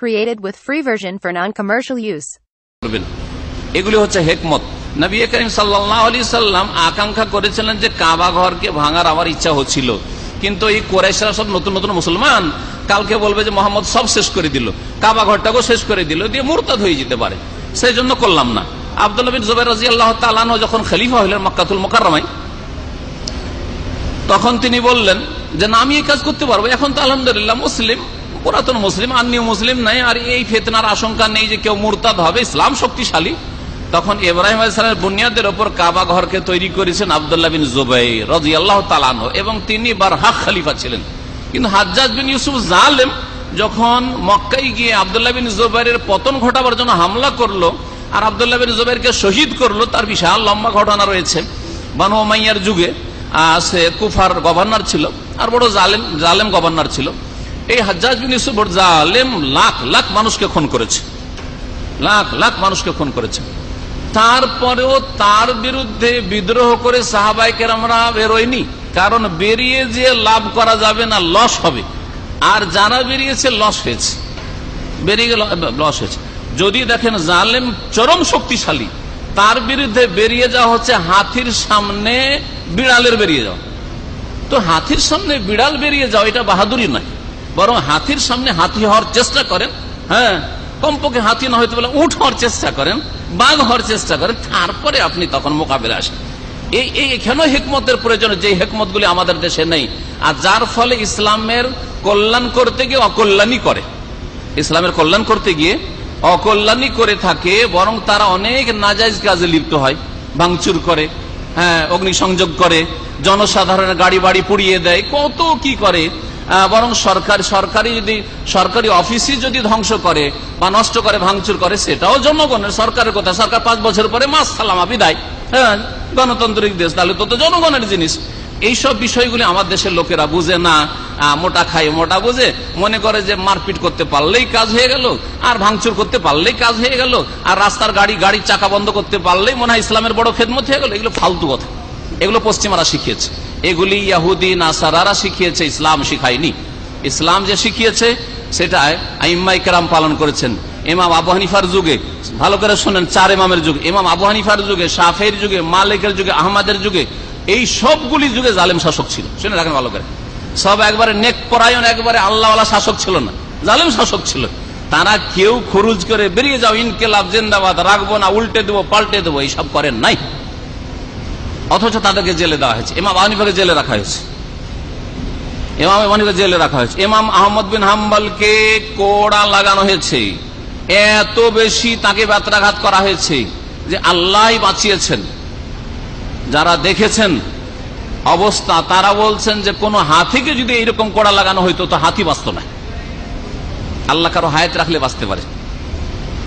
Created with free version for non-commercial use. এগুলি হচ্ছে হেকমত। নবী করিম সাল্লাহ সাল্লাম আকাঙ্ক্ষা করেছিলেন যে কাবা ঘরকে ভাঙার আমার ইচ্ছা হচ্ছিল। কিন্তু এই কোরাইশরা সব নতুন নতুন মুসলমান। কালকে বলবে যে মোহাম্মদ সব শেষ করে দিল। কাবা ঘরটাকেও শেষ করে দিল। দিয়ে মুরতাদ হয়ে যেতে পারে। সেই জন্য করলাম না। আব্দুল্লাহ বিন জুবাইর রাজি আল্লাহ তালানো যখন খলিফা হইলেন মক্কাতুল মোকারমাই তখন তিনি বললেন যে, না, আমি এই কাজ করতে পারব। এখন তো আলহামদুলিল্লাহ মুসলিম। পুরাতন মুসলিম আর নিউ মুসলিম নাই, আর এই ফেতনার আশঙ্কা নেই যে কেউ মুরতাদ হবে, ইসলাম শক্তিশালী। তখন ইব্রাহিম আলাইসালামের বুনিয়াদের ওপর কাবা ঘরকে তৈরি করেছেন আবদুল্লাহ বিন জুবাই রাজি আল্লাহ তালানো এবং তিনি বারহাক খালিফা ছিলেন। কিন্তু হাজ্জাজ বিন ইউসুফ জালেম যখন মক্কাই গিয়ে আবদুল্লাহ বিন জুবাইরের পতন ঘটাবার জন্য হামলা করল, আর আবদুল্লাহ বিন জুবাইরকে শহীদ করল, তার বিশাল লম্বা ঘটনা রয়েছে। বানু মাইয়ার যুগে সে কুফার গভর্নর ছিল, আর বড় জালেম জালেম গভর্নর ছিল। এই হাজ্জাজ বিন ইউসুফ জালেম, লাখ লাখ মানুষকে খুন করেছে। লাখ লাখ মানুষকে খুন করেছে। তারপরেও তার বিরুদ্ধে বিদ্রোহ করে সাহাবাইকের আমরা বেরোয়নি। কারণ বেরিয়ে যে লাভ করা যাবে না, লস হবে। আর যারা বেরিয়েছে, লস হয়েছে। বেরিয়ে লস হয়েছে। যদি দেখেন জালেম চরম শক্তিশালী, তার বিরুদ্ধে বেরিয়ে যাওয়া হচ্ছে হাতির সামনে বিড়ালের বেরিয়ে যাওয়া। তো হাতির সামনে বিড়াল বেরিয়ে যাওয়া, এটা বাহাদুরি নয়। বরং হাতির সামনে হাতি হওয়ার চেষ্টা করেন হ্যাঁ কমপক্ষে হাতি না হয়তো বলে উঠ হওয়ার চেষ্টা করেন, বাঘ হওয়ার চেষ্টা করেন, তারপরে আপনি তখন মোকাবিলা আসেন। এই এখানেও হেকমতের প্রয়োজন, যে হেকমত গুলি আমাদের দেশে নেই, আর যার ফলে ইসলামের কল্যাণ করতে গিয়ে অকল্যাণই করে। ইসলামের কল্যাণ করতে গিয়ে অকল্যাণই করে থাকে, বরং তারা অনেক নাজাইজ কাজে লিপ্ত হয়, ভাঙচুর করে হ্যাঁ অগ্নিসংযোগ করে, জনসাধারণের গাড়ি বাড়ি পুড়িয়ে দেয়, কত কি করে বরং সরকার, সরকারি যদি, সরকারি অফিসই যদি ধ্বংস করে বা নষ্ট করে, ভাঙচুর করে, সেটাও জনগণের, সরকারের কথা। সরকার পাঁচ বছর পরে মাস সালামা বিদায় হ্যাঁ গণতান্ত্রিক দেশ, তাহলে তো জনগণের জিনিস। এইসব বিষয়গুলি আমার দেশের লোকেরা বুঝে না। মোটা খায়, মোটা বুঝে। মনে করে যে মারপিট করতে পারলেই কাজ হয়ে গেল, আর ভাঙচুর করতে পারলেই কাজ হয়ে গেল, আর রাস্তার গাড়ি গাড়ির চাকা বন্ধ করতে পারলেই মনে হয় ইসলামের বড় খেদমত হয়ে গেল। এগুলো ফালতু কথা। এগুলো পশ্চিমারা শিখিয়েছে। এগুলি ইয়াহুদি, নাসারারা শিখিয়েছে, ইসলাম শিখায়নি। ইসলাম যে শিখিয়েছে সেটা আইম্মাই কেরাম পালন করেছেন। ইমাম আবু হানিফার যুগে, ভালো করে শোনেন, চার ইমামের যুগে। ইমাম আবু হানিফার যুগে শাফের যুগে, মালিকের যুগে, আহমদের যুগে, এই সবগুলি যুগে জালেম শাসক ছিল। শুনে রাখেন ভালো করে। সব একবারে নেক পরায়ণ, একবারে আল্লাহওয়ালা শাসক ছিল না। জালেম শাসক ছিল। তারা কেউ খরুজ করে, বেরিয়ে যাও, ইনকেলাব, জিন্দাবাদ, রাখব না, উল্টে দেবো, পাল্টে দেবো, এইসব করেন নাই। অথচ তাদেরকে জেলে দেওয়া হয়েছে। ইমাম আহনিফাকে জেলে রাখা হয়েছে। ইমাম আহনিফাকে জেলে রাখা হয়েছে। ইমাম আহমদ বিন হাম্বালকে কোড়া লাগানো হয়েছে। এত বেশি তাকে ব্যত্রাঘাত করা হয়েছে যে আল্লাহ বাঁচিয়েছেন। যারা দেখেছেন অবস্থা, তারা বলছেন যে কোন হাতিকে যদি এইরকম কোড়া লাগানো হইতো, তো হাতি বাঁচত না। আল্লাহ কারও হায়াত রাখলে বাঁচতে পারে।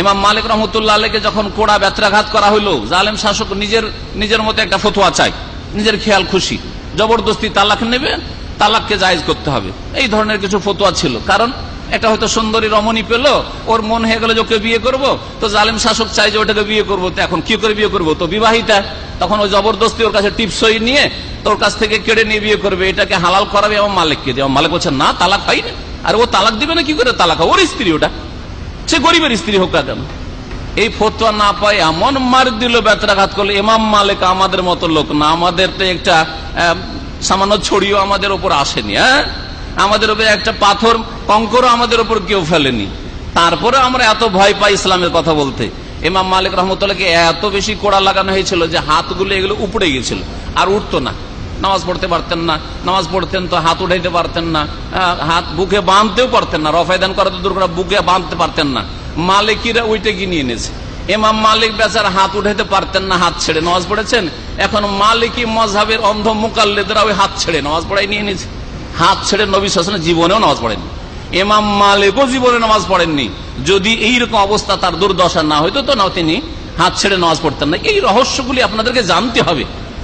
ইমাম মালিক রহমতুল্লাহ আলীকে যখন কোড়া ব্যত্রাঘাত করা হইল, জালেম শাসক নিজের নিজের মতো একটা ফতুয়া চাই নিজের খেয়াল খুশি। জবরদস্তি তালাক নেবে, তালাককে জায়েজ করতে হবে। এই ধরনের কিছু ফতুয়া ছিল। কারণ এটা হয়তো সুন্দরী রমণী পেল, ওর মন হয়ে গেল যে ওকে বিয়ে করব, তো জালেম শাসক চাই যে ওটাকে বিয়ে করব। তো এখন কি করে বিয়ে করব? তো বিবাহিতা। তখন ওই জবরদস্তি ওর কাছে টিপসই নিয়ে তোর কাছ থেকে কেড়ে নিয়ে বিয়ে করবে। এটাকে হালাল করাবে এবং মালিককে। দিয়ে মালিক বলছে, না, তালাক হয় না আর ও তালাক দিবে না, কি করে তালাক ওর স্ত্রী ওটা। সে গরিবের স্ত্রী হোক না কেন। এই ফতোয়া না পায় এমন মার দিল ব্যত্রাঘাত করল, ইমাম মালিক আমাদের মতো লোক না, আমাদের তো একটা সামান্য ছড়িও আমাদের ওপর আসেনি হ্যাঁ? আমাদের উপরে একটা পাথর কঙ্করও আমাদের উপর কেউ ফেলেনি। তারপরে আমরা এত ভয় পাই ইসলামের কথা বলতে। এমাম মালিক রহমতুল্লাহকে এত বেশি কোড়া লাগানো হয়েছিল যে হাতগুলো এগুলো উপড়ে গেছিল, আর উঠতো না। নামাজ পড়তে পারতেন না, নামাজ পড়তেন তো হাত উঠাইতে পারতেন না হাত বুকে বাঁধতেও পারতেন না রফায়দান করা তো দূর বুকে বাঁধতে পারতেন না। মালিকিরা ওইটা কিনে এনেছে। এমাম মালিক বেচার হাত উঠাইতে পারতেন না, হাত ছেড়ে নামাজ পড়েছেন, এখন মালিকি মজাবের অন্ধ মুকাল্লেদরা ওই হাত ছেড়ে নামাজ পড়াই নিয়ে নিয়েছে হাত ছেড়ে নবী শাসনে জীবনেও নামাজ পড়েননি। এমাম মালিকও জীবনে নামাজ পড়েননি। যদি এইরকম অবস্থা তার দুর্দশা না হইতো তো না তিনি হাত ছেড়ে নামাজ পড়তেন না। এই রহস্যগুলি আপনাদেরকে জানতে হবে।